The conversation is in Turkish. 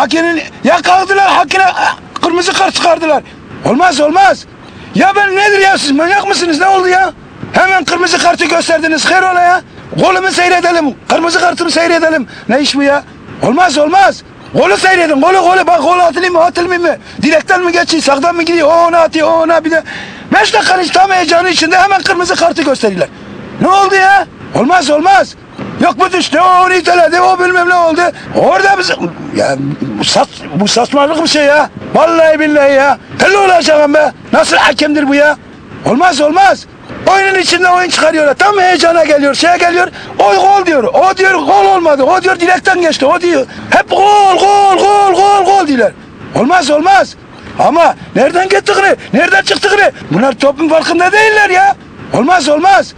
Hakemin yakaladılar hakine kırmızı kart çıkardılar. Olmaz olmaz. Ya ben nedir ya siz manyak mısınız ne oldu ya? Hemen kırmızı kartı gösterdiniz hayır ola ya. Golümü seyredelim. Kırmızı kartımı seyredelim. Ne iş bu ya? Olmaz olmaz. Golü seyredin. Golü golü bak gol atılıyor mu atılmıyor mu? Direkten mi geçiyor sağdan mı gidiyor? O ona atıyor o ona bir de. Beş dakikanın tam heyecanı içinde hemen kırmızı kartı gösteriyorlar. Ne oldu ya? Olmaz olmaz. Yok bu düştü, o onu iteledi, o bilmem ne oldu. Orada biz... Ya bu, saç, bu saçmalık bir şey ya. Vallahi billahi ya. Telli olacağım be. Nasıl hakemdir bu ya? Olmaz olmaz. Oyunun içinde oyun çıkarıyorlar. Tam heyecana geliyor, şeye geliyor. O gol diyor. O diyor gol olmadı. O diyor direkten geçti. O diyor. Hep gol, gol, gol, gol, gol diyorlar. Olmaz olmaz. Ama nereden gittiğini, nereden çıktığını bunlar topun farkında değiller ya. Olmaz olmaz.